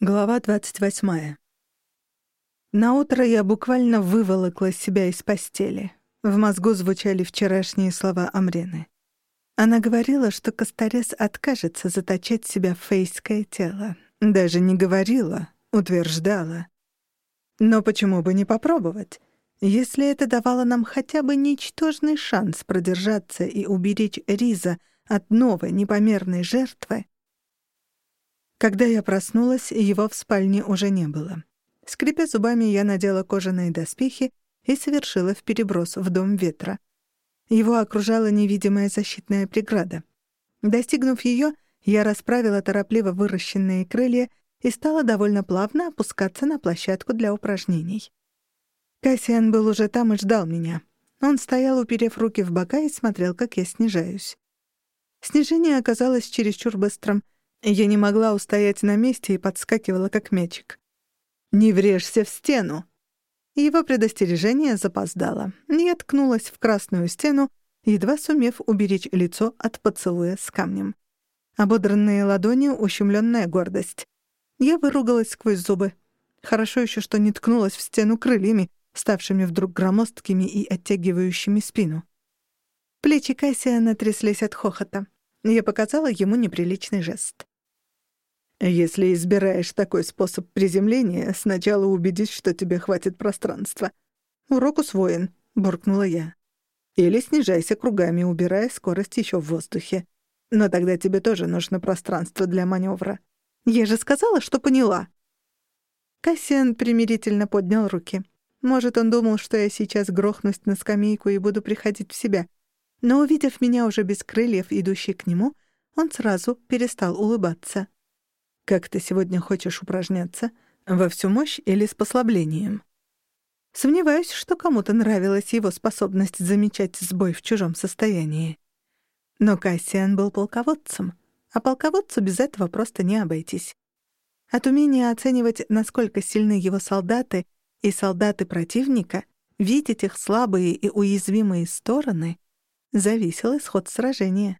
Глава 28. утро я буквально выволокла себя из постели. В мозгу звучали вчерашние слова Амрены. Она говорила, что Костарес откажется заточать себя в фейское тело. Даже не говорила, утверждала. Но почему бы не попробовать? Если это давало нам хотя бы ничтожный шанс продержаться и уберечь Риза от новой непомерной жертвы, когда я проснулась, его в спальне уже не было. Скрипя зубами, я надела кожаные доспехи и совершила в переброс в дом ветра. Его окружала невидимая защитная преграда. Достигнув ее, я расправила торопливо выращенные крылья и стала довольно плавно опускаться на площадку для упражнений. Кассиан был уже там и ждал меня. Он стоял, уперев руки в бока, и смотрел, как я снижаюсь. Снижение оказалось чересчур быстрым — я не могла устоять на месте и подскакивала, как мячик. «Не врежься в стену!» Его предостережение запоздало. Я ткнулась в красную стену, едва сумев уберечь лицо от поцелуя с камнем. Ободранные ладони, ущемленная гордость. Я выругалась сквозь зубы. Хорошо еще, что не ткнулась в стену крыльями, ставшими вдруг громоздкими и оттягивающими спину. Плечи Кассиана тряслись от хохота. Я показала ему неприличный жест. «Если избираешь такой способ приземления, сначала убедись, что тебе хватит пространства. Урок усвоен», — буркнула я. «Или снижайся кругами, убирая скорость еще в воздухе. Но тогда тебе тоже нужно пространство для маневра. Я же сказала, что поняла». Кассиан примирительно поднял руки. Может, он думал, что я сейчас грохнусь на скамейку и буду приходить в себя. Но, увидев меня уже без крыльев, идущий к нему, он сразу перестал улыбаться. «Как ты сегодня хочешь упражняться? Во всю мощь или с послаблением?» Сомневаюсь, что кому-то нравилась его способность замечать сбой в чужом состоянии. Но Кассиан был полководцем, а полководцу без этого просто не обойтись. От умения оценивать, насколько сильны его солдаты и солдаты противника, видеть их слабые и уязвимые стороны, зависел исход сражения.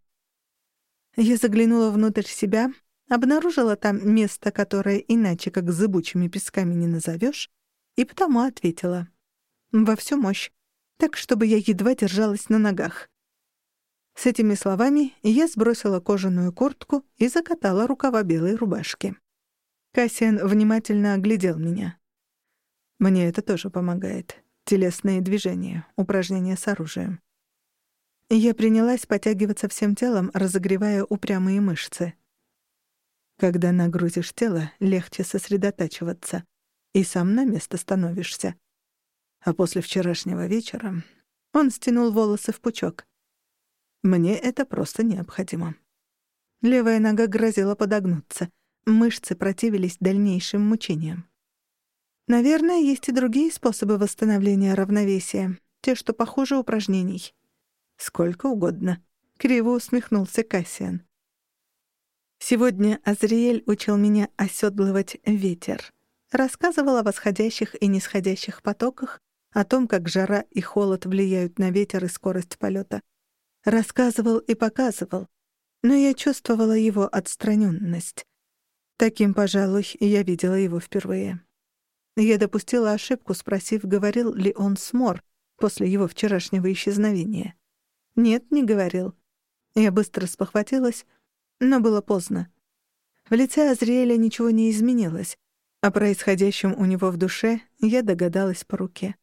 Я заглянула внутрь себя, обнаружила там место, которое иначе как зыбучими песками не назовешь, и потому ответила. Во всю мощь, так, чтобы я едва держалась на ногах. С этими словами я сбросила кожаную куртку и закатала рукава белой рубашки. Кассиан внимательно оглядел меня. Мне это тоже помогает. Телесные движения, упражнения с оружием. Я принялась потягиваться всем телом, разогревая упрямые мышцы. Когда нагрузишь тело, легче сосредотачиваться, и сам на место становишься. А после вчерашнего вечера он стянул волосы в пучок. Мне это просто необходимо. Левая нога грозила подогнуться. Мышцы противились дальнейшим мучениям. Наверное, есть и другие способы восстановления равновесия, те, что похуже упражнений. «Сколько угодно», — криво усмехнулся Кассиан. Сегодня Азриэль учил меня оседлывать ветер. Рассказывал о восходящих и нисходящих потоках, о том, как жара и холод влияют на ветер и скорость полета. Рассказывал и показывал, но я чувствовала его отстраненность. Таким, пожалуй, я видела его впервые. Я допустила ошибку, спросив, говорил ли он с Мор после его вчерашнего исчезновения. «Нет, не говорил». Я быстро спохватилась, но было поздно. В лице Азриэля ничего не изменилось. О происходящем у него в душе я догадалась по руке.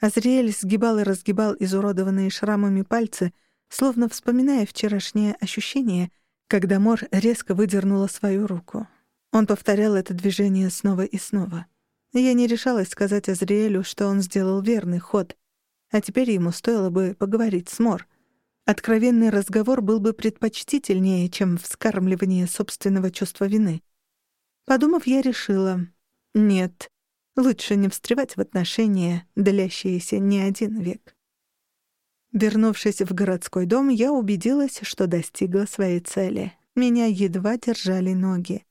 Азриэль сгибал и разгибал изуродованные шрамами пальцы, словно вспоминая вчерашнее ощущение, когда Мор резко выдернула свою руку. Он повторял это движение снова и снова. Я не решалась сказать Азриэлю, что он сделал верный ход, а теперь ему стоило бы поговорить с Мор. Откровенный разговор был бы предпочтительнее, чем вскармливание собственного чувства вины. Подумав, я решила, нет, лучше не встревать в отношения, длящиеся не один век. Вернувшись в городской дом, я убедилась, что достигла своей цели. Меня едва держали ноги.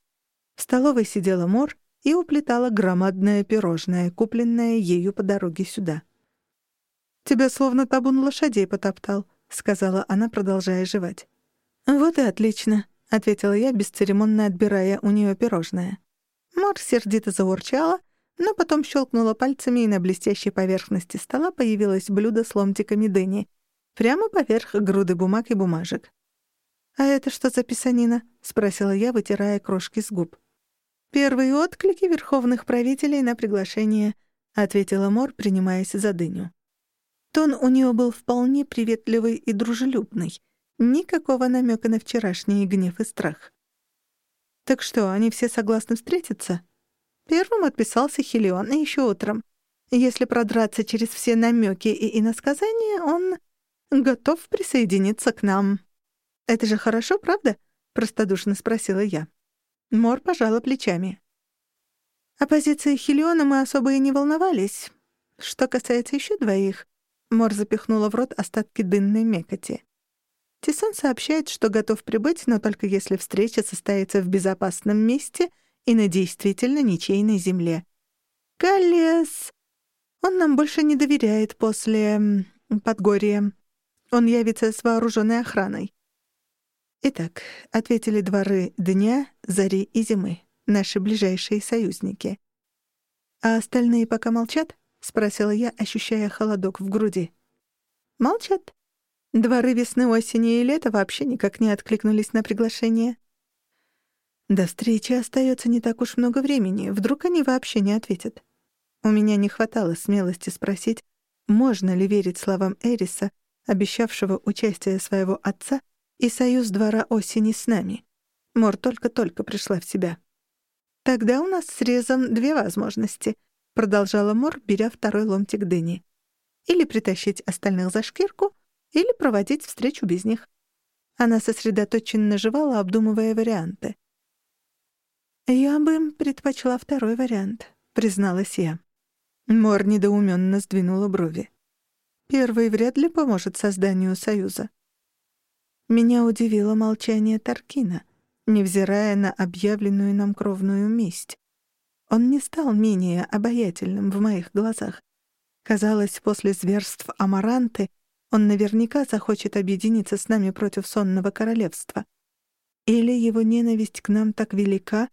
В столовой сидела Мор и уплетала громадное пирожное, купленное ею по дороге сюда. Тебя словно табун лошадей потоптал», — сказала она, продолжая жевать. «Вот и отлично», — ответила я, бесцеремонно отбирая у нее пирожное. Мор сердито заурчала, но потом щелкнула пальцами, и на блестящей поверхности стола появилось блюдо с ломтиками дыни, прямо поверх груды бумаг и бумажек. «А это что за писанина?» — спросила я, вытирая крошки с губ. «Первые отклики верховных правителей на приглашение», — ответила Мор, принимаясь за дыню. Тон у нее был вполне приветливый и дружелюбный. Никакого намека на вчерашний гнев и страх. «Так что, они все согласны встретиться?» Первым отписался Хелион еще утром. Если продраться через все намеки и иносказания, он готов присоединиться к нам. «Это же хорошо, правда?» — простодушно спросила я. Мор пожала плечами. О позиции Хелиона мы особо и не волновались. Что касается еще двоих, Мор запихнула в рот остатки дынной мекоти. Тисон сообщает, что готов прибыть, но только если встреча состоится в безопасном месте и на действительно ничейной земле. Калес... Он нам больше не доверяет после... Подгорья. Он явится с вооруженной охраной. Итак, ответили дворы дня, зари и зимы, наши ближайшие союзники. А остальные пока молчат? — спросила я, ощущая холодок в груди. «Молчат. Дворы весны, осени и лета вообще никак не откликнулись на приглашение. До встречи остается не так уж много времени, вдруг они вообще не ответят. У меня не хватало смелости спросить, можно ли верить словам Эриса, обещавшего участие своего отца и союз двора осени с нами. Мор только-только пришла в себя. Тогда у нас с две возможности —— продолжала Мор, беря второй ломтик дыни. «Или притащить остальных за шкирку, или проводить встречу без них». Она сосредоточенно жевала, обдумывая варианты. «Я бы предпочла второй вариант», — призналась я. Мор недоуменно сдвинула брови. «Первый вряд ли поможет созданию союза». Меня удивило молчание Таркина, невзирая на объявленную нам кровную месть. Он не стал менее обаятельным в моих глазах. Казалось, после зверств Амаранты он наверняка захочет объединиться с нами против сонного королевства. Или его ненависть к нам так велика,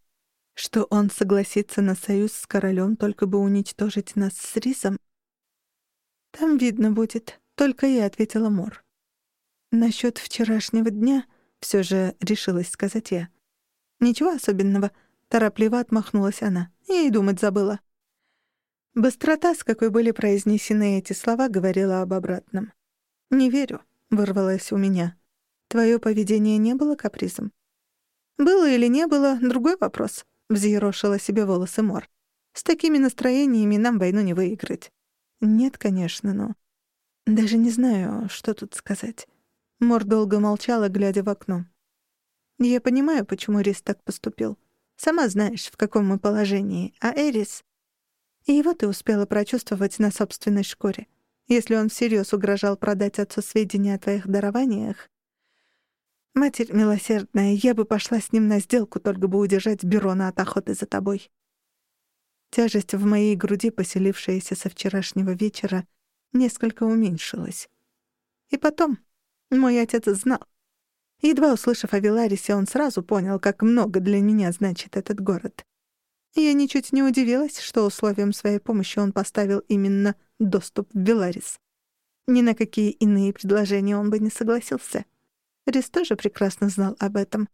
что он согласится на союз с королем только бы уничтожить нас с Рисом? Там видно будет, только я ответила Мор. Насчет вчерашнего дня все же решилась сказать я. Ничего особенного — Торопливо отмахнулась она. Я и думать забыла. Быстрота, с какой были произнесены эти слова, говорила об обратном. «Не верю», — вырвалось у меня. «Твое поведение не было капризом?» «Было или не было — другой вопрос», — взъерошила себе волосы Мор. «С такими настроениями нам войну не выиграть». «Нет, конечно, но...» «Даже не знаю, что тут сказать». Мор долго молчала, глядя в окно. «Я понимаю, почему Рис так поступил. Сама знаешь, в каком мы положении. А Эрис... И его ты успела прочувствовать на собственной шкуре. Если он всерьез угрожал продать отцу сведения о твоих дарованиях... Матерь милосердная, я бы пошла с ним на сделку, только бы удержать Берона от охоты за тобой. Тяжесть в моей груди, поселившаяся со вчерашнего вечера, несколько уменьшилась. И потом, мой отец знал. Едва услышав о Виларисе, он сразу понял, как много для меня значит этот город. Я ничуть не удивилась, что условием своей помощи он поставил именно доступ в Виларис. Ни на какие иные предложения он бы не согласился. Рис тоже прекрасно знал об этом.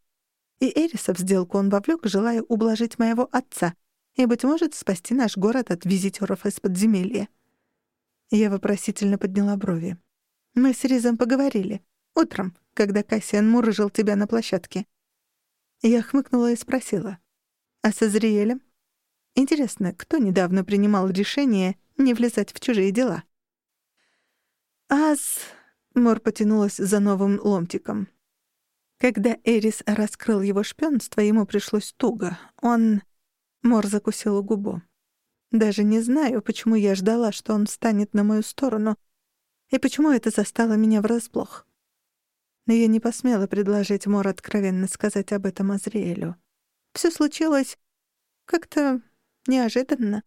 И Эриса в сделку он вовлек, желая ублажить моего отца и, быть может, спасти наш город от визитеров из подземелья. Я вопросительно подняла брови. Мы с Ризом поговорили. Утром, когда Кассиан мурыжил тебя на площадке. Я хмыкнула и спросила. А с Азриэлем? Интересно, кто недавно принимал решение не влезать в чужие дела? Аз... Мор потянулась за новым ломтиком. Когда Эрис раскрыл его шпионство, ему пришлось туго. Он... Мор закусила губу. Даже не знаю, почему я ждала, что он встанет на мою сторону, и почему это застало меня врасплох но я не посмела предложить Мор откровенно сказать об этом Азриэлю. Все случилось как-то неожиданно.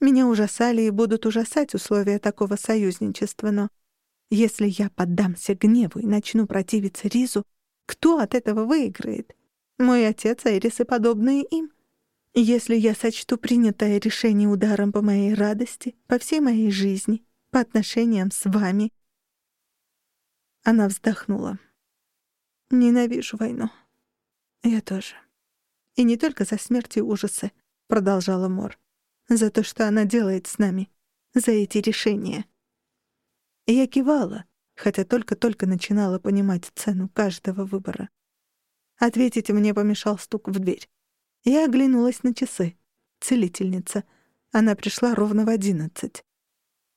Меня ужасали и будут ужасать условия такого союзничества, но если я поддамся гневу и начну противиться Ризу, кто от этого выиграет? Мой отец, Эрис и подобные им. Если я сочту принятое решение ударом по моей радости, по всей моей жизни, по отношениям с вами...» Она вздохнула. «Ненавижу войну. Я тоже. И не только за смерть и ужасы», — продолжала Мор. «За то, что она делает с нами. За эти решения». Я кивала, хотя только-только начинала понимать цену каждого выбора. Ответить мне помешал стук в дверь. Я оглянулась на часы. Целительница. Она пришла ровно в одиннадцать.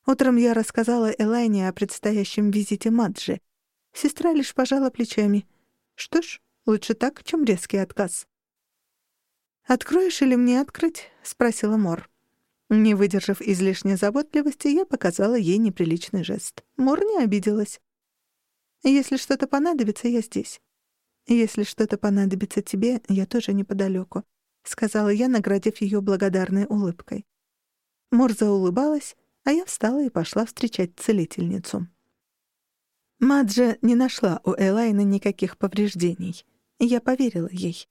Утром я рассказала Элайне о предстоящем визите Маджи. Сестра лишь пожала плечами. Что ж, лучше так, чем резкий отказ. «Откроешь или мне открыть?» — спросила Мор. Не выдержав излишней заботливости, я показала ей неприличный жест. Мор не обиделась. «Если что-то понадобится, я здесь. Если что-то понадобится тебе, я тоже неподалеку», — сказала я, наградив ее благодарной улыбкой. Мор заулыбалась, а я встала и пошла встречать целительницу. Маджа не нашла у Элайны никаких повреждений. Я поверила ей.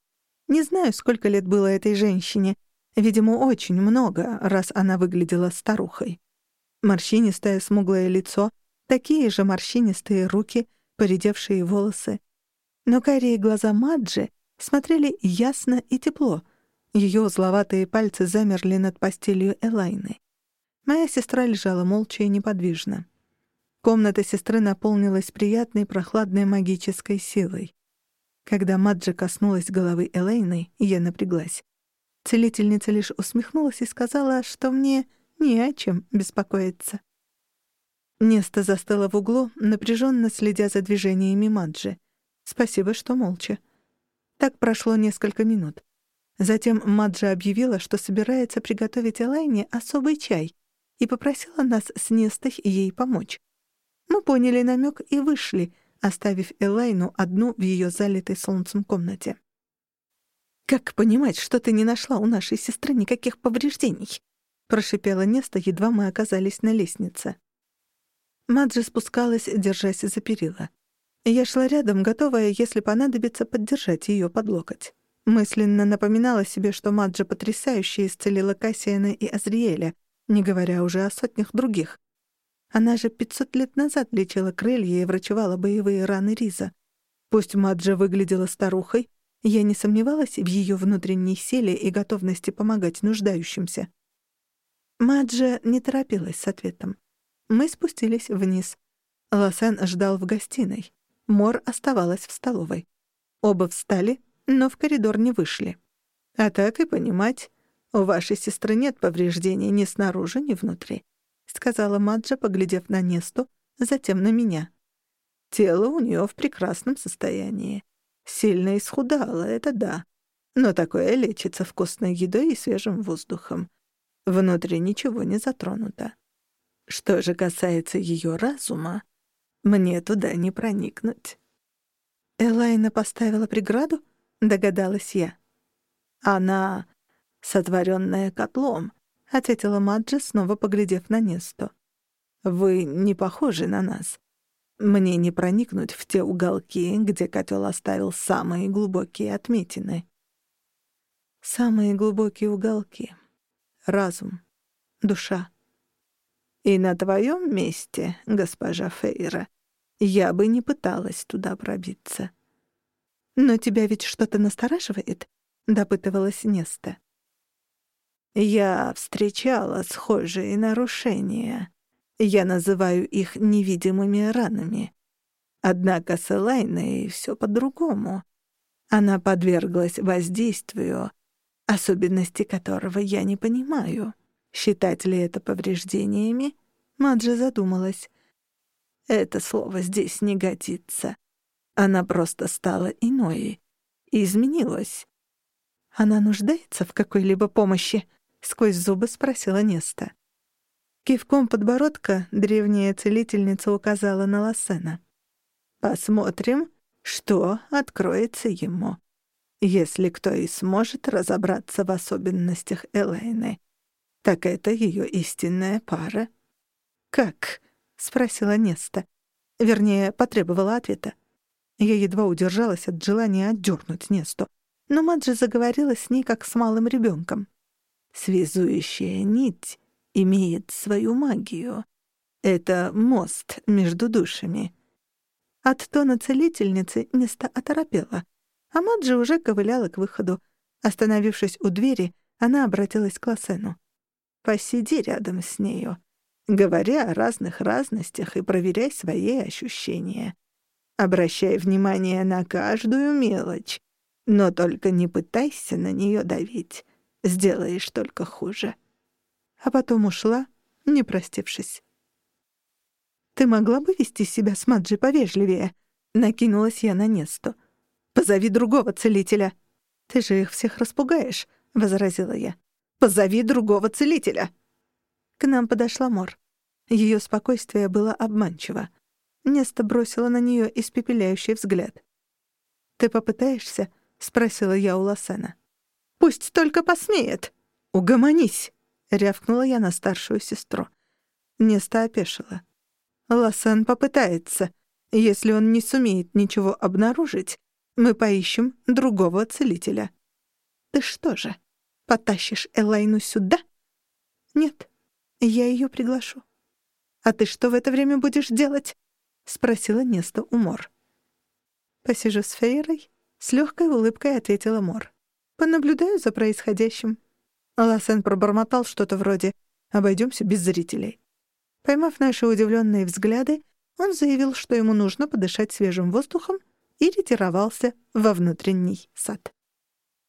Не знаю, сколько лет было этой женщине — Видимо, очень много, раз она выглядела старухой. Морщинистое смуглое лицо, такие же морщинистые руки, поредевшие волосы. Но карие глаза Маджи смотрели ясно и тепло. Ее узловатые пальцы замерли над постелью Элайны. Моя сестра лежала молча и неподвижно. Комната сестры наполнилась приятной прохладной магической силой. Когда Маджи коснулась головы Элайны, я напряглась. Целительница лишь усмехнулась и сказала, что мне не о чем беспокоиться. Неста застыла в углу, напряженно следя за движениями Маджи. Спасибо, что молча. Так прошло несколько минут. Затем Маджа объявила, что собирается приготовить Элайне особый чай, и попросила нас с Нестой ей помочь. Мы поняли намек и вышли, оставив Элайну одну в ее залитой солнцем комнате. «Как понимать, что ты не нашла у нашей сестры никаких повреждений?» — прошипела Неста, едва мы оказались на лестнице. Маджи спускалась, держась за перила. Я шла рядом, готовая, если понадобится, поддержать ее под локоть. Мысленно напоминала себе, что Маджи потрясающе исцелила Кассиана и Азриэля, не говоря уже о сотнях других. Она же пятьсот лет назад лечила крылья и врачевала боевые раны Риза. Пусть Маджи выглядела старухой, я не сомневалась в ее внутренней силе и готовности помогать нуждающимся. Маджа не торопилась с ответом. Мы спустились вниз. Лосен ждал в гостиной. Мор оставалась в столовой. Оба встали, но в коридор не вышли. «А так и понимать, у вашей сестры нет повреждений ни снаружи, ни внутри», — сказала Маджа, поглядев на Несту, затем на меня. «Тело у нее в прекрасном состоянии. Сильно исхудала, это да. Но такое лечится вкусной едой и свежим воздухом. Внутри ничего не затронуто. Что же касается ее разума, мне туда не проникнуть. Элайна поставила преграду? Догадалась я. Она сотворенная котлом, ответила Маджи, снова поглядев на Несту. Вы не похожи на нас. Мне не проникнуть в те уголки, где котел оставил самые глубокие отметины. Самые глубокие уголки. Разум. Душа. И на твоем месте, госпожа Фейра, я бы не пыталась туда пробиться. «Но тебя ведь что-то настораживает?» — допытывалась Неста. «Я встречала схожие нарушения», я называю их невидимыми ранами. Однако с Элайной все по-другому. Она подверглась воздействию, особенности которого я не понимаю. Считать ли это повреждениями? Маджи задумалась. Это слово здесь не годится. Она просто стала иной. Изменилась. «Она нуждается в какой-либо помощи?» — сквозь зубы спросила Неста. Кивком подбородка древняя целительница указала на Лассена. «Посмотрим, что откроется ему. Если кто и сможет разобраться в особенностях Элейны, так это ее истинная пара». «Как?» — спросила Неста. Вернее, потребовала ответа. Я едва удержалась от желания отдернуть Несту. но Маджи заговорила с ней как с малым ребенком. «Связующая нить имеет свою магию. Это мост между душами». От тона целительницы Неста оторопела, а Маджи уже ковыляла к выходу. Остановившись у двери, она обратилась к Лосену. «Посиди рядом с нею, говори о разных разностях и проверяй свои ощущения. Обращай внимание на каждую мелочь, но только не пытайся на нее давить. Сделаешь только хуже». А потом ушла, не простившись. «Ты могла бы вести себя с Маджи повежливее?» — накинулась я на Несту. «Позови другого целителя». «Ты же их всех распугаешь», — возразила я. «Позови другого целителя». К нам подошла Мор. Ее спокойствие было обманчиво. Неста бросила на нее испепеляющий взгляд. «Ты попытаешься?» — спросила я у Лосена. «Пусть только посмеет!» «Угомонись!» — рявкнула я на старшую сестру. Неста опешила. Лосен попытается. Если он не сумеет ничего обнаружить, мы поищем другого целителя. Ты что же, потащишь Элайну сюда? Нет, я ее приглашу. А ты что в это время будешь делать? спросила Неста у Мор. Посижу с Фейрой, с легкой улыбкой ответила Мор. Понаблюдаю за происходящим. Лосен пробормотал что-то вроде «обойдемся без зрителей». Поймав наши удивленные взгляды, он заявил, что ему нужно подышать свежим воздухом, и ретировался во внутренний сад.